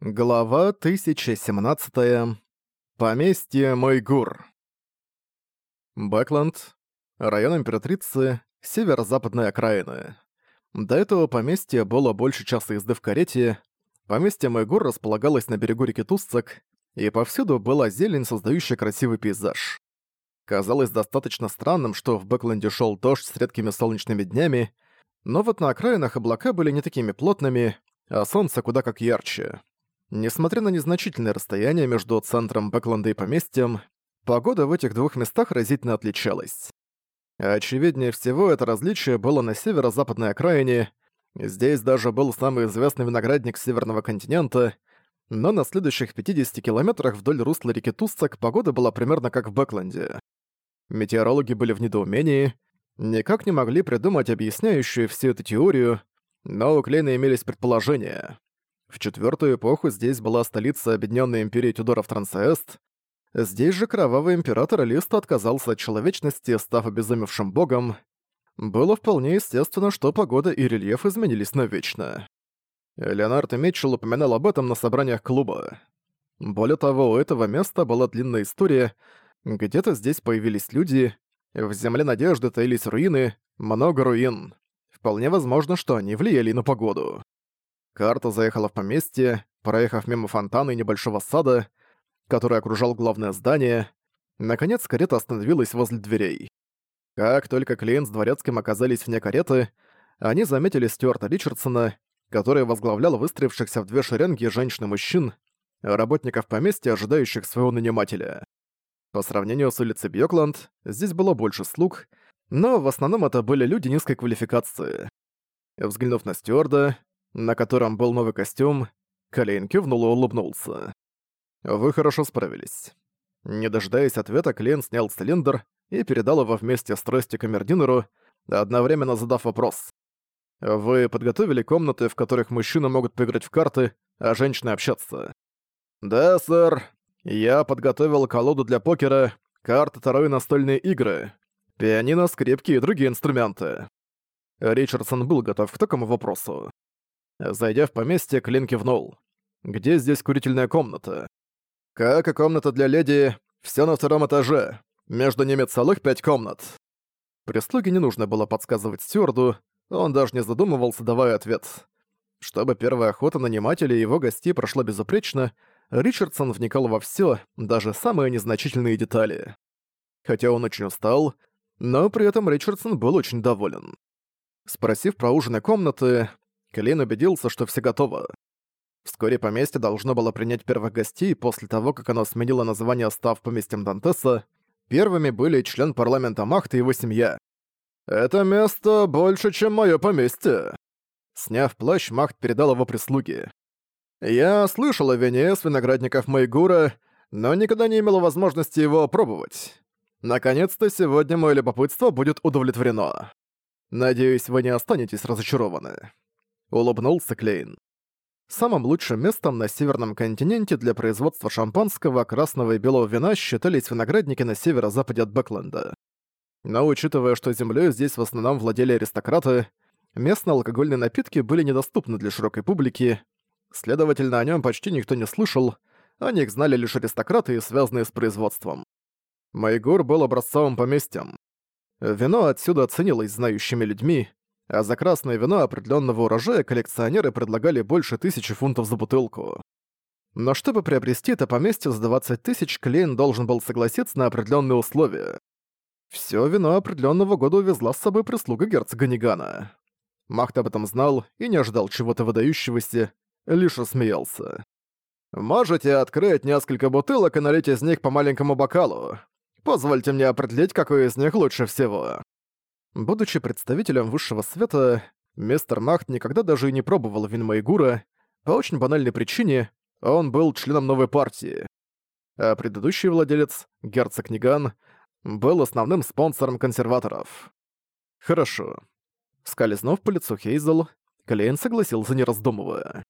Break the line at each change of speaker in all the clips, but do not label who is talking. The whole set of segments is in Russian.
Глава 1017. Поместье Майгур. Бэкланд. Район Императрицы. Северо-западная окраина. До этого поместье было больше часа езды в карете. Поместье Майгур располагалось на берегу реки Тусцак, и повсюду была зелень, создающая красивый пейзаж. Казалось достаточно странным, что в Бэкленде шел дождь с редкими солнечными днями, но вот на окраинах облака были не такими плотными, а солнце куда как ярче. Несмотря на незначительное расстояние между центром Бэкленда и поместьем, погода в этих двух местах разительно отличалась. Очевиднее всего, это различие было на северо-западной окраине. Здесь даже был самый известный виноградник северного континента, но на следующих 50 километрах вдоль русла реки Туссак погода была примерно как в Бэкленде. Метеорологи были в недоумении, никак не могли придумать объясняющую всю эту теорию, но у Клейна имелись предположения. В четвертую эпоху здесь была столица Объединенной Империи Тюдоров Трансест. Здесь же кровавый император Листа отказался от человечности, став обезумевшим богом. Было вполне естественно, что погода и рельеф изменились навечно. Леонард Митчелл упоминал об этом на собраниях клуба. Более того, у этого места была длинная история. Где-то здесь появились люди, в земле надежды таились руины, много руин. Вполне возможно, что они влияли на погоду. Карта заехала в поместье, проехав мимо фонтана и небольшого сада, который окружал главное здание. Наконец карета остановилась возле дверей. Как только клиент с Дворецким оказались вне кареты, они заметили Стюарта Ричардсона, который возглавлял выстроившихся в две шеренги женщин и мужчин, работников поместья, ожидающих своего нанимателя. По сравнению с улицей Бьёкланд, здесь было больше слуг, но в основном это были люди низкой квалификации. Взглянув на стюарда, на котором был новый костюм, Клейн кивнул и улыбнулся. «Вы хорошо справились». Не дожидаясь ответа, Клейн снял цилиндр и передал его вместе с тростью камердинеру, одновременно задав вопрос. «Вы подготовили комнаты, в которых мужчины могут поиграть в карты, а женщины общаться?» «Да, сэр. Я подготовил колоду для покера, карты Таро и настольные игры, пианино, скрипки и другие инструменты». Ричардсон был готов к такому вопросу. Зайдя в поместье, Клин кивнул. «Где здесь курительная комната?» «Как и комната для леди, все на втором этаже. Между ними целых пять комнат». Прислуге не нужно было подсказывать стюарду, он даже не задумывался, давая ответ. Чтобы первая охота нанимателя и его гостей прошла безупречно, Ричардсон вникал во все, даже самые незначительные детали. Хотя он очень устал, но при этом Ричардсон был очень доволен. Спросив про ужин комнаты, Клейн убедился, что все готово. Вскоре поместье должно было принять первых гостей после того, как оно сменило название, став поместьем Дантеса. Первыми были член парламента Махт и его семья. «Это место больше, чем мое поместье!» Сняв плащ, Махт передал его прислуге. «Я слышал о вине с виноградников Майгура, но никогда не имел возможности его опробовать. Наконец-то сегодня мое любопытство будет удовлетворено. Надеюсь, вы не останетесь разочарованы» улыбнулся Клейн. Самым лучшим местом на северном континенте для производства шампанского, красного и белого вина считались виноградники на северо-западе от Бэкленда. Но учитывая, что землей здесь в основном владели аристократы, местные алкогольные напитки были недоступны для широкой публики, следовательно, о нем почти никто не слышал, о них знали лишь аристократы и связанные с производством. Майгур был образцовым поместьем. Вино отсюда ценилось знающими людьми, а за красное вино определенного урожая коллекционеры предлагали больше тысячи фунтов за бутылку. Но чтобы приобрести это поместье за 20 тысяч, Клейн должен был согласиться на определенные условия. Все вино определенного года увезла с собой прислуга герцога Нигана. Махт об этом знал и не ожидал чего-то выдающегося, лишь рассмеялся. «Можете открыть несколько бутылок и налить из них по маленькому бокалу. Позвольте мне определить, какой из них лучше всего». Будучи представителем высшего света, мистер Махт никогда даже и не пробовал Винмайгура, по очень банальной причине он был членом новой партии. А предыдущий владелец, герцог Ниган, был основным спонсором консерваторов. Хорошо. Скользнув по лицу Хейзел, Клейн согласился не раздумывая.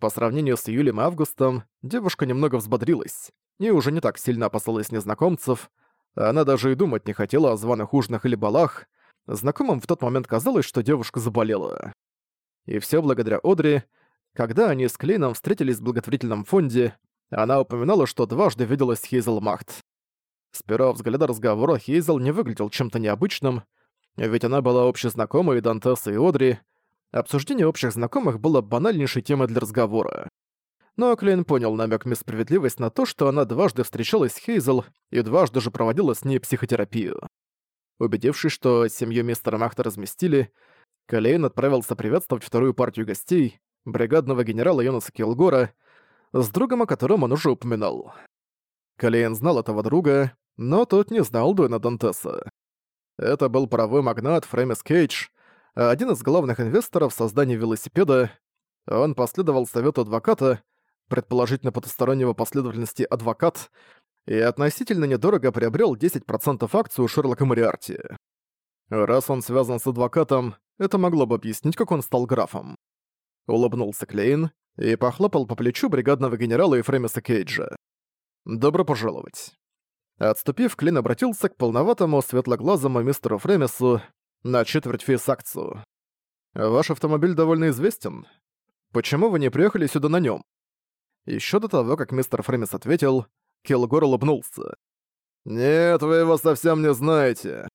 По сравнению с июлем и августом, девушка немного взбодрилась и уже не так сильно опасалась незнакомцев, она даже и думать не хотела о званых ужинах или балах, Знакомым в тот момент казалось, что девушка заболела. И все благодаря Одри, когда они с Клейном встретились в благотворительном фонде, она упоминала, что дважды виделась с Хейзел Махт. С первого взгляда разговора Хейзел не выглядел чем-то необычным, ведь она была общезнакомой Дантеса и Одри. Обсуждение общих знакомых было банальнейшей темой для разговора. Но Клейн понял намек мисс Справедливость на то, что она дважды встречалась с Хейзел и дважды же проводила с ней психотерапию. Убедившись, что семью мистера Махта разместили, Калейн отправился приветствовать вторую партию гостей, бригадного генерала Йонаса Килгора, с другом, о котором он уже упоминал. Калейн знал этого друга, но тот не знал Дуэна Дантеса. Это был паровой магнат Фрэмис Кейдж, один из главных инвесторов в создании велосипеда. Он последовал совету адвоката, предположительно потустороннего последовательности адвокат, и относительно недорого приобрел 10% акций у Шерлока Мариарти. Раз он связан с адвокатом, это могло бы объяснить, как он стал графом. Улыбнулся Клейн и похлопал по плечу бригадного генерала Ефремиса Кейджа. «Добро пожаловать». Отступив, Клин обратился к полноватому светлоглазому мистеру Фремису на четверть фейсакцию. «Ваш автомобиль довольно известен. Почему вы не приехали сюда на нем? Еще до того, как мистер Фремис ответил, Килгор улыбнулся. «Нет, вы его совсем не знаете.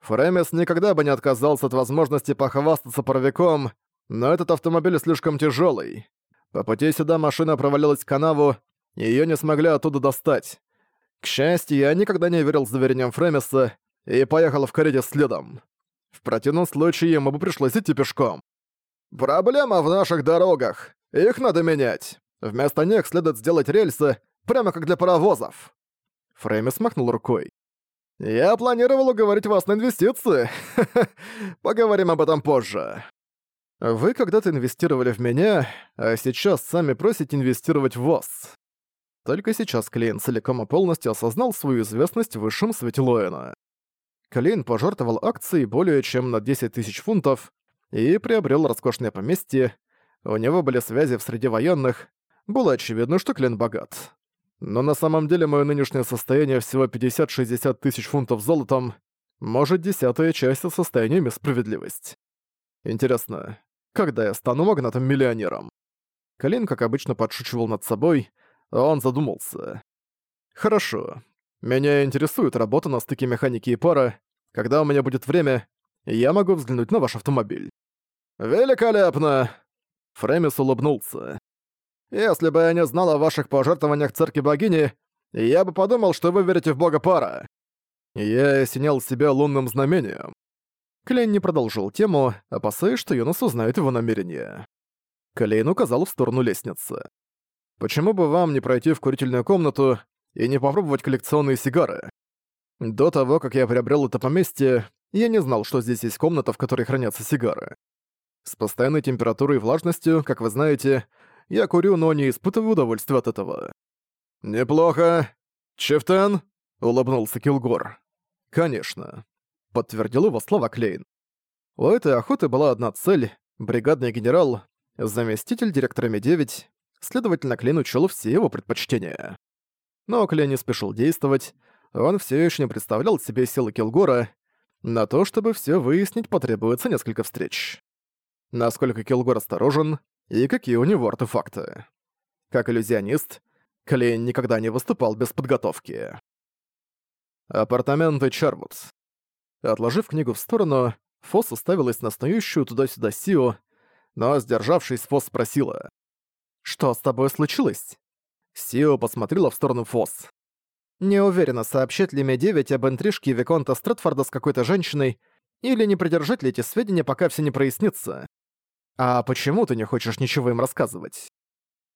Фремис никогда бы не отказался от возможности похвастаться паровиком, но этот автомобиль слишком тяжелый. По пути сюда машина провалилась в канаву, и её не смогли оттуда достать. К счастью, я никогда не верил заверениям Фремиса и поехал в карете следом. В противном случае ему бы пришлось идти пешком. «Проблема в наших дорогах. Их надо менять. Вместо них следует сделать рельсы, Прямо как для паровозов!» Фрейми смахнул рукой. «Я планировал уговорить вас на инвестиции. Поговорим об этом позже». «Вы когда-то инвестировали в меня, а сейчас сами просите инвестировать в вас». Только сейчас Клейн целиком и полностью осознал свою известность в высшем свете Лоэна. Клейн пожертвовал акции более чем на 10 тысяч фунтов и приобрел роскошное поместье. У него были связи в среде военных. Было очевидно, что Клейн богат но на самом деле мое нынешнее состояние всего 50-60 тысяч фунтов золотом, может, десятая часть от состояния мисс Справедливость. Интересно, когда я стану магнатом-миллионером? Калин, как обычно, подшучивал над собой, а он задумался. Хорошо. Меня интересует работа на стыке механики и пара. Когда у меня будет время, я могу взглянуть на ваш автомобиль. Великолепно! Фремис улыбнулся. Если бы я не знал о ваших пожертвованиях церкви богини, я бы подумал, что вы верите в бога пара. Я осенял себя лунным знамением. Клейн не продолжил тему, а опасаясь, что Юнос узнает его намерение. Клейн указал в сторону лестницы. «Почему бы вам не пройти в курительную комнату и не попробовать коллекционные сигары? До того, как я приобрел это поместье, я не знал, что здесь есть комната, в которой хранятся сигары. С постоянной температурой и влажностью, как вы знаете, я курю, но не испытываю удовольствия от этого. «Неплохо. Чифтен?» — улыбнулся Килгор. «Конечно», — подтвердил его слова Клейн. У этой охоты была одна цель — бригадный генерал, заместитель директора Ми-9, следовательно, Клейн учёл все его предпочтения. Но Клейн не спешил действовать, он все еще не представлял себе силы Килгора, на то, чтобы все выяснить, потребуется несколько встреч. Насколько Килгор осторожен, и какие у него артефакты. Как иллюзионист, Клейн никогда не выступал без подготовки. Апартаменты Чарвуд. Отложив книгу в сторону, Фос уставилась на снующую туда-сюда Сио, но, сдержавшись, Фос спросила. «Что с тобой случилось?» Сио посмотрела в сторону Фос. «Не уверена, сообщит ли мне 9 об интрижке Виконта Стрэдфорда с какой-то женщиной, или не придержать ли эти сведения, пока все не прояснится. «А почему ты не хочешь ничего им рассказывать?»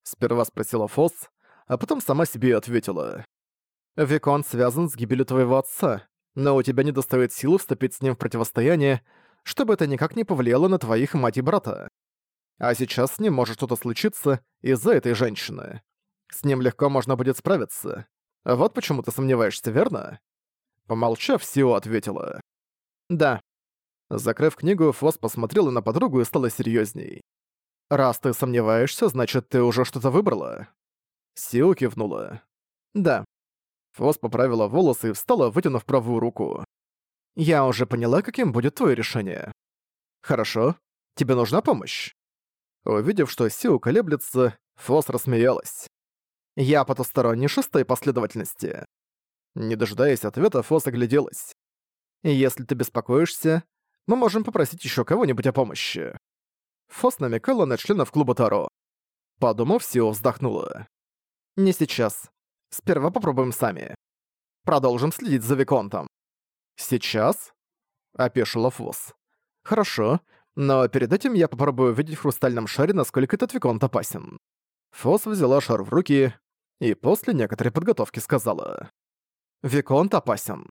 Сперва спросила Фосс, а потом сама себе ответила. «Викон связан с гибелью твоего отца, но у тебя недостает силы вступить с ним в противостояние, чтобы это никак не повлияло на твоих мать и брата. А сейчас с ним может что-то случиться из-за этой женщины. С ним легко можно будет справиться. Вот почему ты сомневаешься, верно?» Помолчав, Сио ответила. «Да, Закрыв книгу, Фос посмотрела на подругу и стала серьезней. «Раз ты сомневаешься, значит, ты уже что-то выбрала?» Сиу кивнула. «Да». Фос поправила волосы и встала, вытянув правую руку. «Я уже поняла, каким будет твое решение». «Хорошо. Тебе нужна помощь?» Увидев, что Сиу колеблется, Фос рассмеялась. «Я потусторонний шестой последовательности». Не дожидаясь ответа, Фос огляделась. «Если ты беспокоишься, мы можем попросить еще кого-нибудь о помощи». Фос намекала на членов клуба Таро. Подумав, Сио вздохнула. «Не сейчас. Сперва попробуем сами. Продолжим следить за Виконтом». «Сейчас?» — опешила Фос. «Хорошо, но перед этим я попробую увидеть в хрустальном шаре, насколько этот Виконт опасен». Фос взяла шар в руки и после некоторой подготовки сказала. «Виконт опасен.